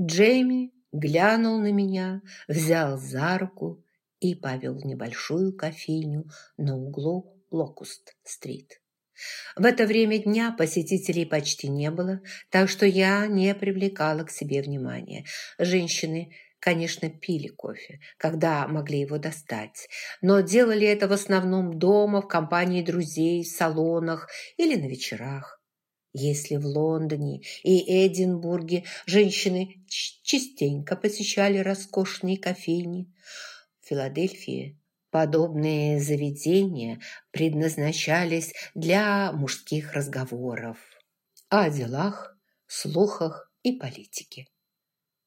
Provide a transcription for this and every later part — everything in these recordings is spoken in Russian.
Джейми глянул на меня, взял за руку и повел в небольшую кофейню на углу Локуст-стрит. В это время дня посетителей почти не было, так что я не привлекала к себе внимания. Женщины, конечно, пили кофе, когда могли его достать, но делали это в основном дома, в компании друзей, в салонах или на вечерах. Если в Лондоне и Эдинбурге женщины частенько посещали роскошные кофейни, в Филадельфии подобные заведения предназначались для мужских разговоров о делах, слухах и политике.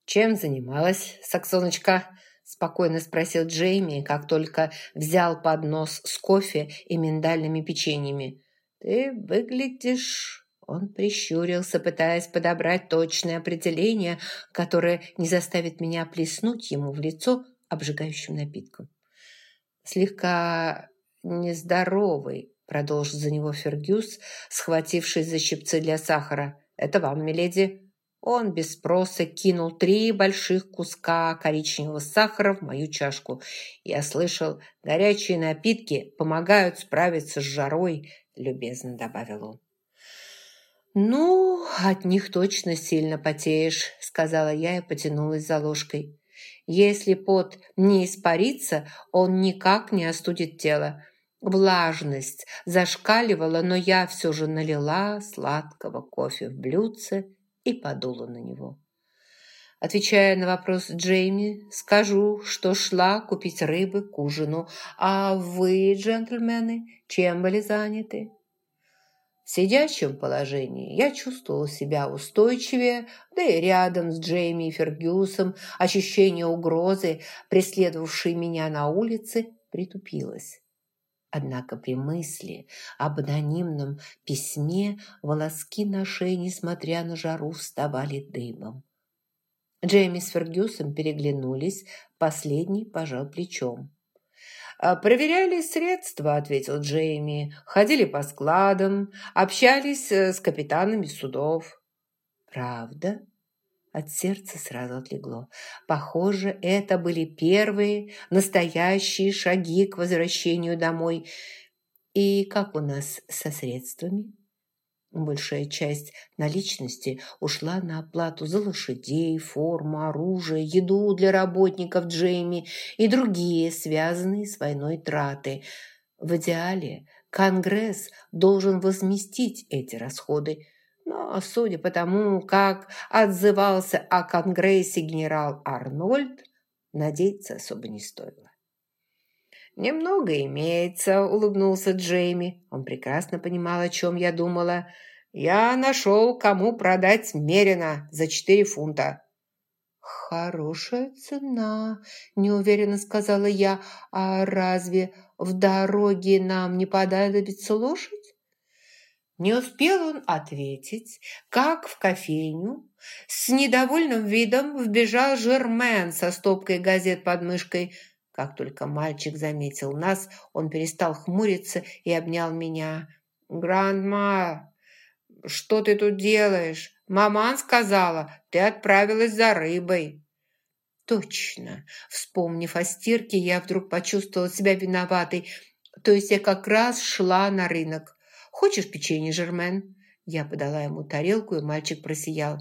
«Чем занималась, Саксоночка?» – спокойно спросил Джейми, как только взял поднос с кофе и миндальными печеньями. «Ты выглядишь он прищурился, пытаясь подобрать точное определение, которое не заставит меня плеснуть ему в лицо обжигающим напитком. «Слегка нездоровый», — продолжил за него Фергюс, схватившись за щипцы для сахара. «Это вам, миледи». Он без спроса кинул три больших куска коричневого сахара в мою чашку. Я слышал, горячие напитки помогают справиться с жарой, любезно добавил он. «Ну, от них точно сильно потеешь», – сказала я и потянулась за ложкой. «Если пот не испарится, он никак не остудит тело. Влажность зашкаливала, но я все же налила сладкого кофе в блюдце и подула на него. Отвечая на вопрос Джейми, скажу, что шла купить рыбы к ужину. А вы, джентльмены, чем были заняты? Сидячем положении я чувствовал себя устойчивее, да и рядом с Джейми и Фергюсом ощущение угрозы, преследовавшей меня на улице, притупилось. Однако при мысли об анонимном письме волоски на шее, несмотря на жару, вставали дымом. Джейми с Фергюсом переглянулись, последний пожал плечом. «А, «Проверяли средства», – ответил Джейми. «Ходили по складам, общались э, с капитанами судов». «Правда?» От сердца сразу отлегло. Похоже, это были первые настоящие шаги к возвращению домой. «И как у нас со средствами?» Большая часть наличности ушла на оплату за лошадей, форму, оружие, еду для работников Джейми и другие связанные с войной траты. В идеале Конгресс должен возместить эти расходы. Но, судя по тому, как отзывался о Конгрессе генерал Арнольд, надеяться особо не стоило. «Немного имеется», – улыбнулся Джейми. Он прекрасно понимал, о чем я думала. «Я нашел, кому продать Мерина за четыре фунта». «Хорошая цена», – неуверенно сказала я. «А разве в дороге нам не понадобится лошадь?» Не успел он ответить, как в кофейню с недовольным видом вбежал Жермен со стопкой газет под мышкой – как только мальчик заметил нас, он перестал хмуриться и обнял меня. «Грандма, что ты тут делаешь? Маман сказала, ты отправилась за рыбой». «Точно!» Вспомнив о стирке, я вдруг почувствовала себя виноватой. То есть я как раз шла на рынок. «Хочешь печенье, Жермен?» Я подала ему тарелку, и мальчик просиял.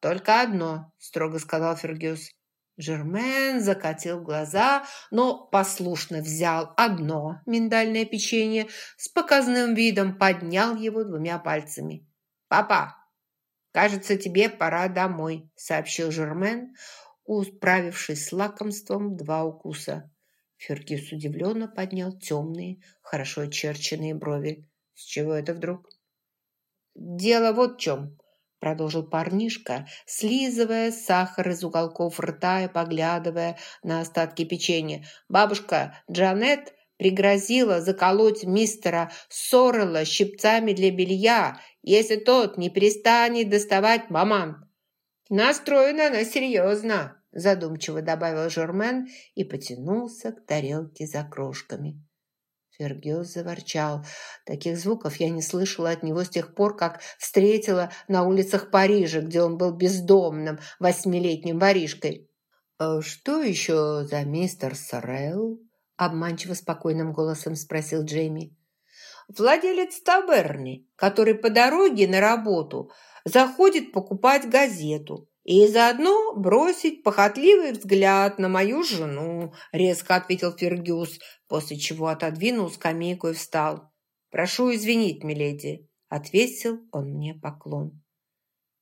«Только одно», – строго сказал Фергюс. Жермен закатил глаза, но послушно взял одно миндальное печенье, с показным видом поднял его двумя пальцами. «Папа, кажется, тебе пора домой», — сообщил Жермен, усправившись с лакомством два укуса. Фергюс удивленно поднял темные, хорошо очерченные брови. «С чего это вдруг?» «Дело вот в чем», продолжил парнишка, слизывая сахар из уголков рта и поглядывая на остатки печенья. «Бабушка Джанет пригрозила заколоть мистера Соррелла щипцами для белья, если тот не перестанет доставать маман». «Настроена она серьезно», – задумчиво добавил Жермен и потянулся к тарелке за крошками. Фергюс заворчал. Таких звуков я не слышала от него с тех пор, как встретила на улицах Парижа, где он был бездомным восьмилетним воришкой. «А «Что еще за мистер Сорелл?» обманчиво спокойным голосом спросил Джейми. «Владелец таверны, который по дороге на работу заходит покупать газету и заодно бросить похотливый взгляд на мою жену», резко ответил Фергюс, после чего отодвинул скамейку и встал. «Прошу извинить, миледи», – отвесил он мне поклон.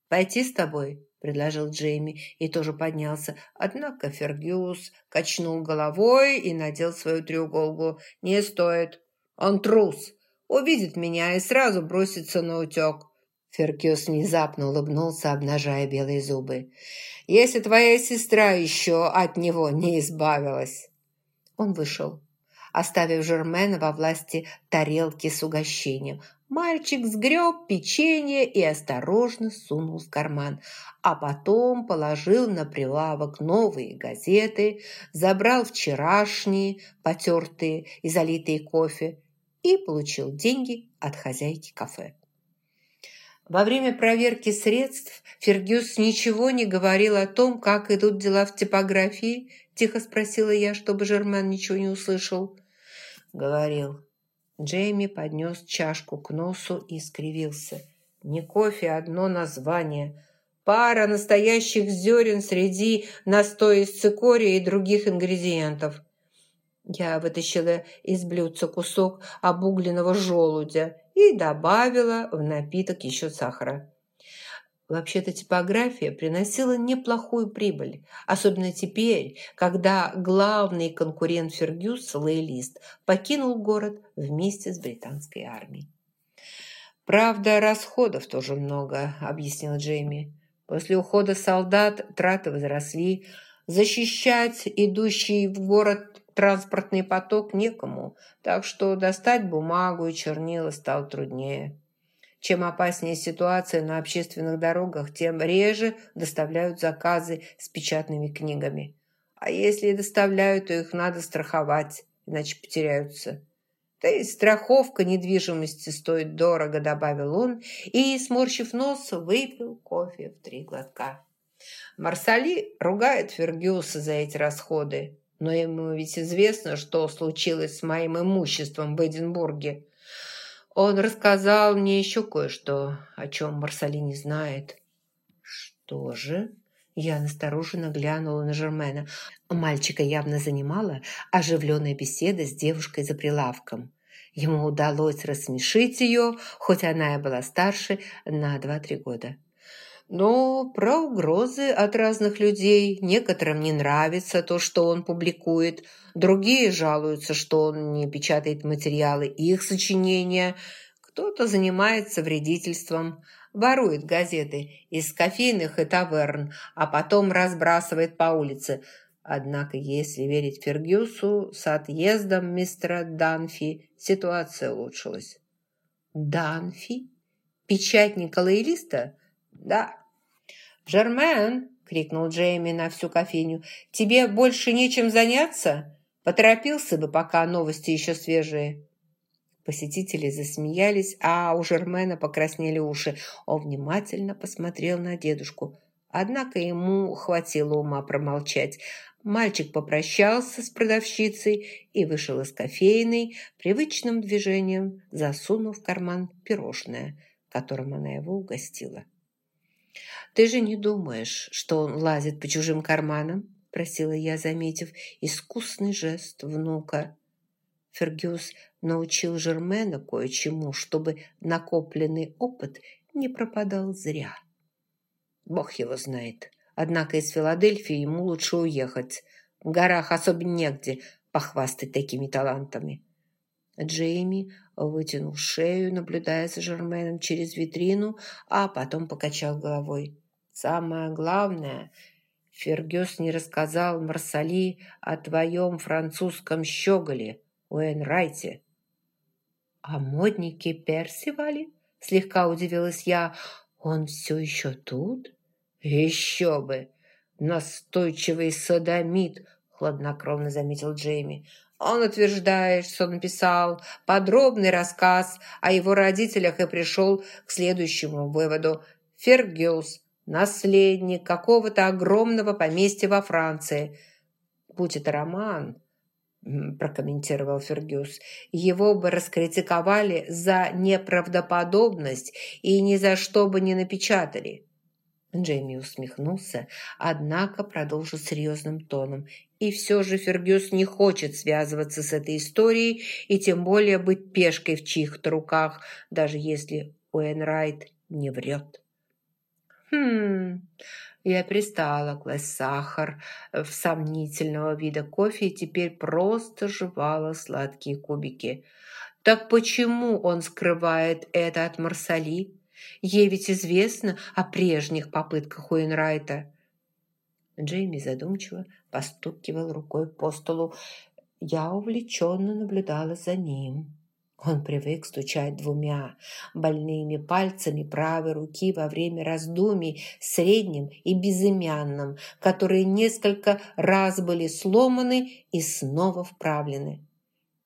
«Пойти с тобой?» – предложил Джейми и тоже поднялся. Однако Фергюс качнул головой и надел свою треуголку. «Не стоит. Он трус. Увидит меня и сразу бросится на утек. Феркюс внезапно улыбнулся, обнажая белые зубы. «Если твоя сестра еще от него не избавилась!» Он вышел, оставив Жермена во власти тарелки с угощением. Мальчик сгреб печенье и осторожно сунул в карман, а потом положил на прилавок новые газеты, забрал вчерашние, потертые и залитые кофе, и получил деньги от хозяйки кафе. Во время проверки средств Фергюс ничего не говорил о том, как идут дела в типографии, тихо спросила я, чтобы Жермен ничего не услышал. Говорил. Джейми поднес чашку к носу и скривился. Не кофе, одно название. Пара настоящих зерен среди настоя из цикория и других ингредиентов. Я вытащила из блюдца кусок обугленного желудя и добавила в напиток еще сахара. Вообще-то типография приносила неплохую прибыль, особенно теперь, когда главный конкурент Фергюс, Лейлист, покинул город вместе с британской армией. «Правда, расходов тоже много», – объяснил Джейми. «После ухода солдат траты возросли. Защищать идущий в город транспортный поток некому, так что достать бумагу и чернила стало труднее. Чем опаснее ситуация на общественных дорогах, тем реже доставляют заказы с печатными книгами. А если и доставляют, то их надо страховать, иначе потеряются. Да и страховка недвижимости стоит дорого, добавил он, и, сморщив нос, выпил кофе в три глотка. Марсали ругает Фергюса за эти расходы. Но ему ведь известно, что случилось с моим имуществом в Эдинбурге. Он рассказал мне еще кое-что, о чем Марсали не знает. Что же? Я настороженно глянула на Жермена. Мальчика явно занимала оживленная беседа с девушкой за прилавком. Ему удалось рассмешить ее, хоть она и была старше на два-три года. Но про угрозы от разных людей некоторым не нравится то, что он публикует, другие жалуются, что он не печатает материалы их сочинения, кто-то занимается вредительством, ворует газеты из кофейных и таверн, а потом разбрасывает по улице. Однако, если верить Фергюсу, с отъездом мистера Данфи ситуация улучшилась. «Данфи? Печатник лоялиста?» «Да». «Жермен!» – крикнул Джейми на всю кофейню. «Тебе больше нечем заняться? Поторопился бы, пока новости еще свежие». Посетители засмеялись, а у Жермена покраснели уши. Он внимательно посмотрел на дедушку. Однако ему хватило ума промолчать. Мальчик попрощался с продавщицей и вышел из кофейной, привычным движением засунув в карман пирожное, которым она его угостила. «Ты же не думаешь, что он лазит по чужим карманам?» – просила я, заметив искусный жест внука. Фергюс научил Жермена кое-чему, чтобы накопленный опыт не пропадал зря. Бог его знает. Однако из Филадельфии ему лучше уехать. В горах особенно негде похвастать такими талантами. Джейми вытянул шею, наблюдая за Жерменом через витрину, а потом покачал головой. «Самое главное, Фергюс не рассказал Марсали о твоем французском щеголе, Уэнрайте». «О моднике Персивале?» – слегка удивилась я. «Он все еще тут?» «Еще бы! Настойчивый садомит!» – хладнокровно заметил Джейми. Он утверждает, что написал подробный рассказ о его родителях и пришел к следующему выводу. Фергюс – наследник какого-то огромного поместья во Франции. Будь это роман, прокомментировал Фергюс, его бы раскритиковали за неправдоподобность и ни за что бы не напечатали. Джейми усмехнулся, однако продолжил серьезным тоном. И все же Фергюс не хочет связываться с этой историей и тем более быть пешкой в чьих-то руках, даже если Уэнрайт не врет. «Хм...» Я пристала класть сахар в сомнительного вида кофе и теперь просто жевала сладкие кубики. «Так почему он скрывает это от Марсали?» Ей ведь известно о прежних попытках Уинрайта. Джейми задумчиво постукивал рукой по столу. Я увлеченно наблюдала за ним. Он привык стучать двумя больными пальцами правой руки во время раздумий средним и безымянным, которые несколько раз были сломаны и снова вправлены.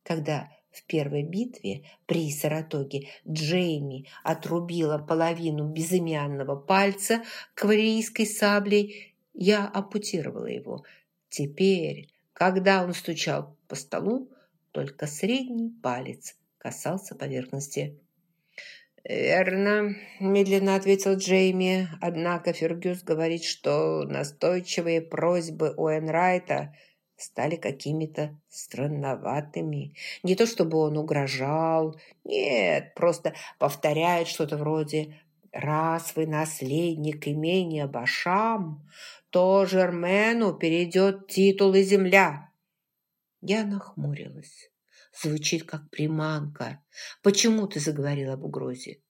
Когда в первой битве при Саратоге Джейми отрубила половину безымянного пальца кавалерийской саблей. Я ампутировала его. Теперь, когда он стучал по столу, только средний палец касался поверхности. «Верно», – медленно ответил Джейми. «Однако Фергюс говорит, что настойчивые просьбы Уэнрайта – стали какими-то странноватыми. Не то чтобы он угрожал, нет, просто повторяет что-то вроде «Раз вы наследник имения Башам, то Жермену перейдет титул и земля». Я нахмурилась. Звучит как приманка. Почему ты заговорил об угрозе?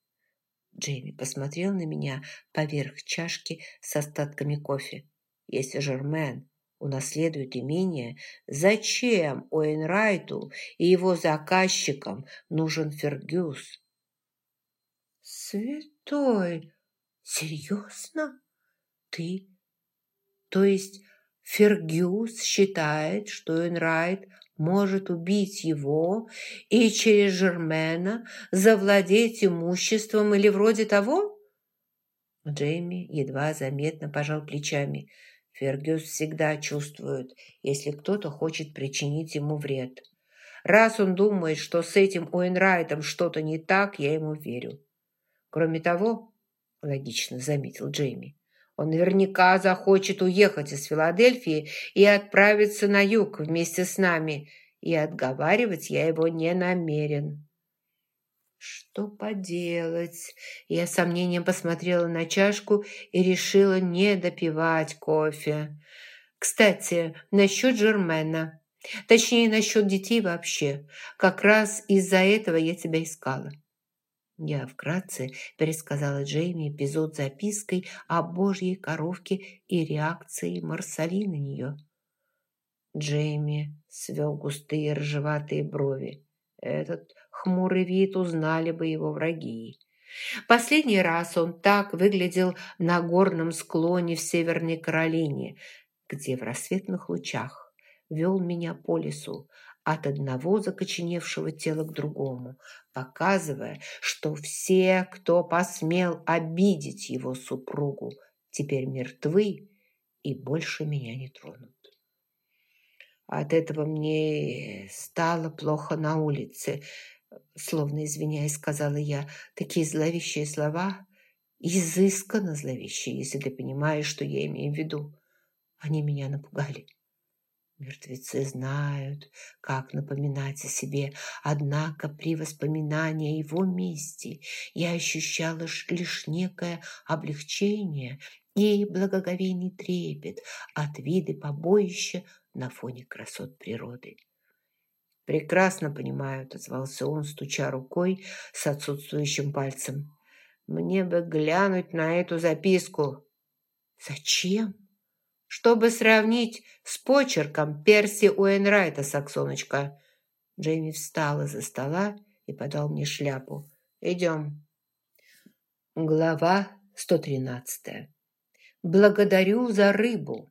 Джейми посмотрел на меня поверх чашки с остатками кофе. Если Жермен унаследует имение, зачем Уэйнрайту и его заказчикам нужен Фергюс? Святой, серьезно? Ты? То есть Фергюс считает, что Уэйнрайт может убить его и через Жермена завладеть имуществом или вроде того? Джейми едва заметно пожал плечами – Фергюс всегда чувствует, если кто-то хочет причинить ему вред. Раз он думает, что с этим Уэнрайтом что-то не так, я ему верю. Кроме того, логично заметил Джейми, он наверняка захочет уехать из Филадельфии и отправиться на юг вместе с нами, и отговаривать я его не намерен. Что поделать? Я с сомнением посмотрела на чашку и решила не допивать кофе. Кстати, насчет Жермена. Точнее, насчет детей вообще. Как раз из-за этого я тебя искала. Я вкратце пересказала Джейми эпизод запиской о божьей коровке и реакции Марсали на нее. Джейми свел густые ржеватые брови. Этот хмурый вид узнали бы его враги. Последний раз он так выглядел на горном склоне в Северной Каролине, где в рассветных лучах вел меня по лесу от одного закоченевшего тела к другому, показывая, что все, кто посмел обидеть его супругу, теперь мертвы и больше меня не тронут. От этого мне стало плохо на улице словно извиняясь, сказала я, такие зловещие слова, изысканно зловещие, если ты понимаешь, что я имею в виду. Они меня напугали. Мертвецы знают, как напоминать о себе, однако при воспоминании о его месте я ощущала лишь некое облегчение и благоговейный трепет от вида побоища на фоне красот природы. «Прекрасно понимаю», – отозвался он, стуча рукой с отсутствующим пальцем. «Мне бы глянуть на эту записку». «Зачем?» «Чтобы сравнить с почерком Перси Уэнрайта, Саксоночка». Джейми встал из-за стола и подал мне шляпу. «Идем». Глава 113. «Благодарю за рыбу».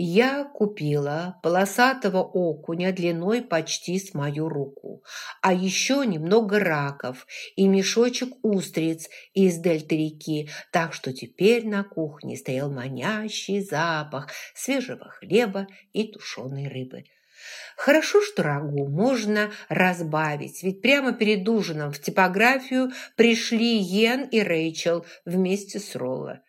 Я купила полосатого окуня длиной почти с мою руку, а еще немного раков и мешочек устриц из дельты реки, так что теперь на кухне стоял манящий запах свежего хлеба и тушеной рыбы. Хорошо, что рагу можно разбавить, ведь прямо перед ужином в типографию пришли Йен и Рэйчел вместе с Ролло.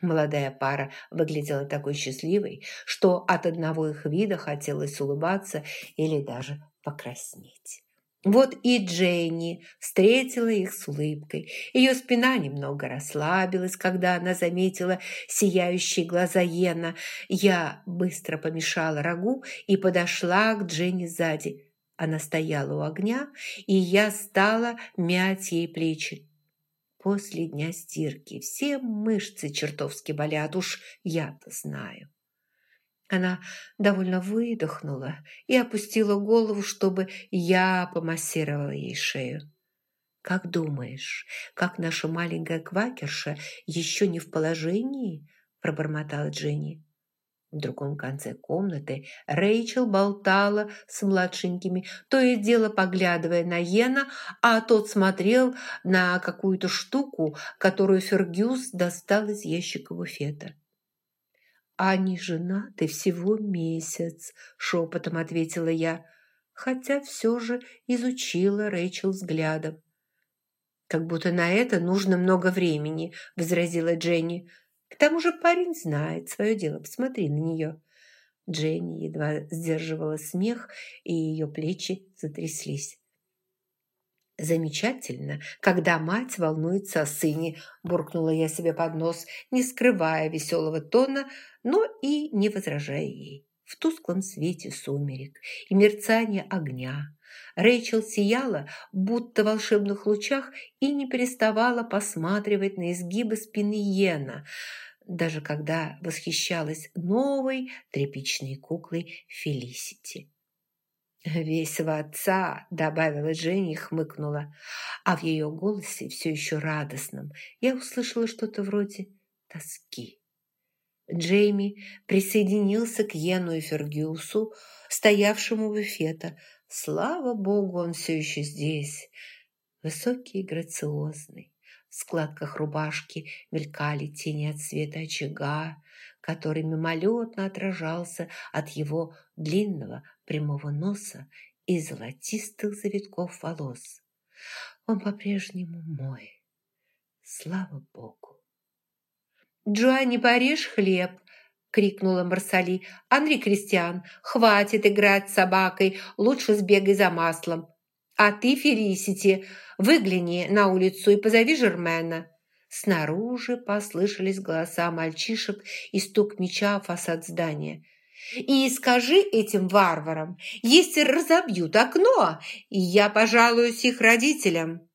Молодая пара выглядела такой счастливой, что от одного их вида хотелось улыбаться или даже покраснеть. Вот и Дженни встретила их с улыбкой. Ее спина немного расслабилась, когда она заметила сияющие глаза Йена. Я быстро помешала рагу и подошла к Дженни сзади. Она стояла у огня, и я стала мять ей плечи. После дня стирки все мышцы чертовски болят, уж я-то знаю. Она довольно выдохнула и опустила голову, чтобы я помассировала ей шею. «Как думаешь, как наша маленькая квакерша еще не в положении?» – пробормотала Дженни. В другом конце комнаты Рэйчел болтала с младшенькими, то и дело поглядывая на Йена, а тот смотрел на какую-то штуку, которую Фергюс достал из ящика буфета. «Они женаты всего месяц», – шепотом ответила я, хотя все же изучила Рэйчел взглядом. «Как будто на это нужно много времени», – возразила Дженни. К тому же парень знает свое дело. Посмотри на нее». Дженни едва сдерживала смех, и ее плечи затряслись. «Замечательно, когда мать волнуется о сыне», – буркнула я себе под нос, не скрывая веселого тона, но и не возражая ей. В тусклом свете сумерек и мерцание огня Рэйчел сияла, будто в волшебных лучах, и не переставала посматривать на изгибы спины Йена, даже когда восхищалась новой тряпичной куклой Фелисити. «Весь в отца», – добавила Женя и хмыкнула. А в ее голосе, все еще радостном, я услышала что-то вроде тоски. Джейми присоединился к Йену и Фергюсу, стоявшему у буфета, Слава богу, он все еще здесь. Высокий и грациозный. В складках рубашки мелькали тени от света очага, который мимолетно отражался от его длинного прямого носа и золотистых завитков волос. Он по-прежнему мой. Слава богу. «Джоанни, порежь хлеб!» – крикнула Марсали. «Андрей Кристиан, хватит играть с собакой, лучше сбегай за маслом. А ты, Ферисити, выгляни на улицу и позови Жермена». Снаружи послышались голоса мальчишек и стук меча в фасад здания. «И скажи этим варварам, если разобьют окно, я пожалуюсь их родителям».